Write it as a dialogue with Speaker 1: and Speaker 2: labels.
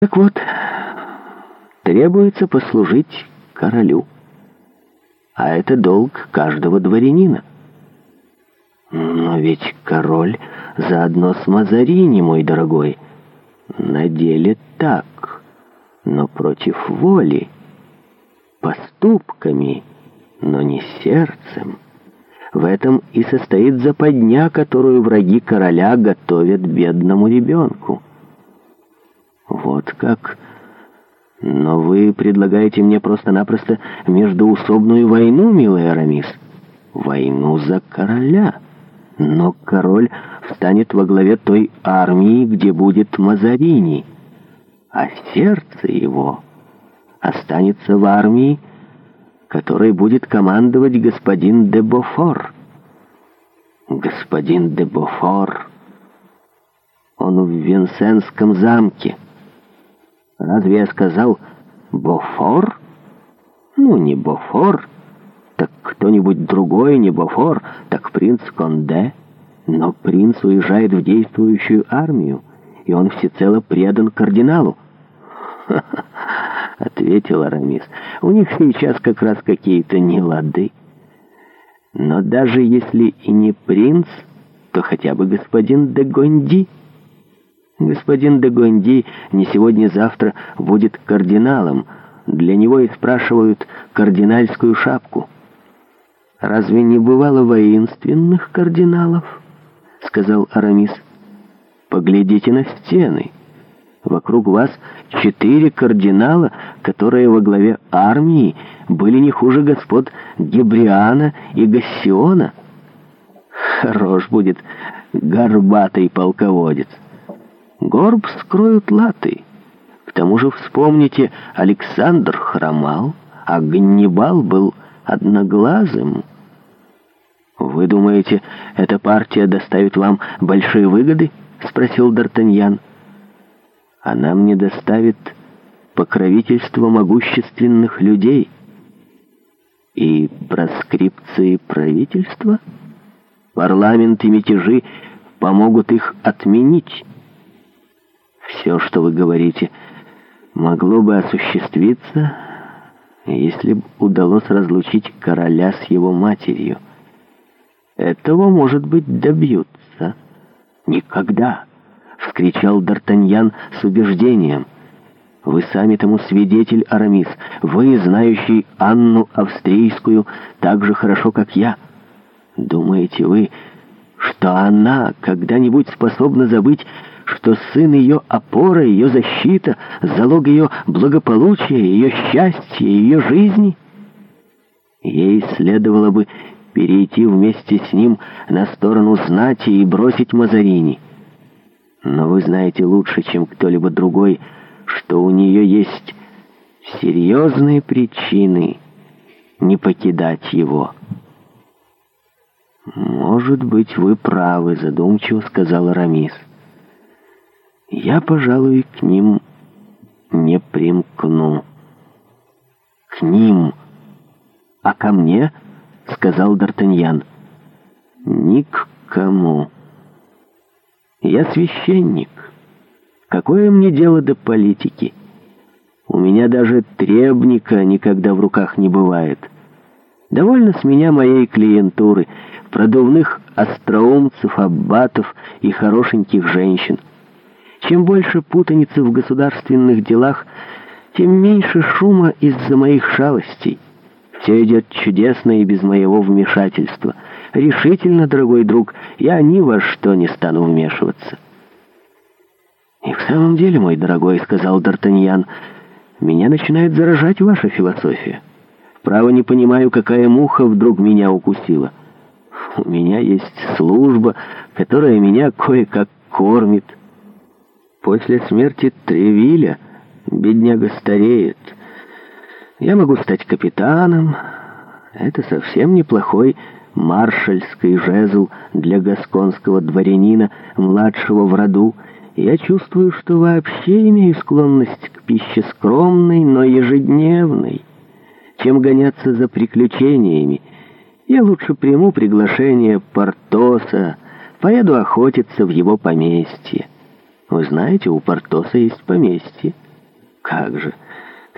Speaker 1: Так вот, требуется послужить королю. А это долг каждого дворянина. Но ведь король заодно с Мазарини, мой дорогой. На деле так, но против воли. Поступками, но не сердцем. В этом и состоит западня, которую враги короля готовят бедному ребенку. «Вот как? Но вы предлагаете мне просто-напросто междоусобную войну, милый Арамис? Войну за короля. Но король встанет во главе той армии, где будет Мазарини, а сердце его останется в армии, которой будет командовать господин де Бофор». «Господин де Бофор!» Он в Винсенском замке. Разве я сказал «Бофор»? Ну, не «Бофор», так кто-нибудь другой, не «Бофор», так принц Конде. Но принц уезжает в действующую армию, и он всецело предан кардиналу. Ответил Арамис. «У них сейчас как раз какие-то нелады. Но даже если и не принц, то хотя бы господин де Гонди». Господин де Гонди не сегодня-завтра а будет кардиналом. Для него и спрашивают кардинальскую шапку. «Разве не бывало воинственных кардиналов?» — сказал Арамис. «Поглядите на стены. Вокруг вас четыре кардинала, которые во главе армии были не хуже господ Гебриана и Гассиона. Хорош будет горбатый полководец». Горб скроют латы. К тому же, вспомните, Александр хромал, а Ганнибал был одноглазым. «Вы думаете, эта партия доставит вам большие выгоды?» — спросил Д'Артаньян. «Она мне доставит покровительство могущественных людей и проскрипции правительства. Парламент и мятежи помогут их отменить». Все, что вы говорите, могло бы осуществиться, если бы удалось разлучить короля с его матерью. Этого, может быть, добьются. Никогда! Вскричал Д'Артаньян с убеждением. Вы сами тому свидетель, Арамис. Вы, знающий Анну Австрийскую, так же хорошо, как я. Думаете вы, что она когда-нибудь способна забыть что сын ее опора, ее защита, залог ее благополучия, ее счастья, ее жизни? Ей следовало бы перейти вместе с ним на сторону знати и бросить Мазарини. Но вы знаете лучше, чем кто-либо другой, что у нее есть серьезные причины не покидать его. «Может быть, вы правы», — задумчиво сказал Рамис я, пожалуй, к ним не примкну. К ним. А ко мне, сказал Д'Артаньян, ни к кому. Я священник. Какое мне дело до политики? У меня даже требника никогда в руках не бывает. Довольно с меня моей клиентуры, продувных остроумцев, аббатов и хорошеньких женщин. Чем больше путаницы в государственных делах, тем меньше шума из-за моих шалостей. Все идет чудесно и без моего вмешательства. Решительно, дорогой друг, я ни во что не стану вмешиваться». «И в самом деле, мой дорогой, — сказал Д'Артаньян, — меня начинает заражать ваша философия. Право не понимаю, какая муха вдруг меня укусила. У меня есть служба, которая меня кое-как кормит». После смерти Тревиля бедняга стареет. Я могу стать капитаном. Это совсем неплохой маршальский жезл для гасконского дворянина, младшего в роду. Я чувствую, что вообще имею склонность к пище скромной, но ежедневной. Чем гоняться за приключениями? Я лучше приму приглашение Портоса, поеду охотиться в его поместье. Вы знаете, у Портоса есть поместье. Как же?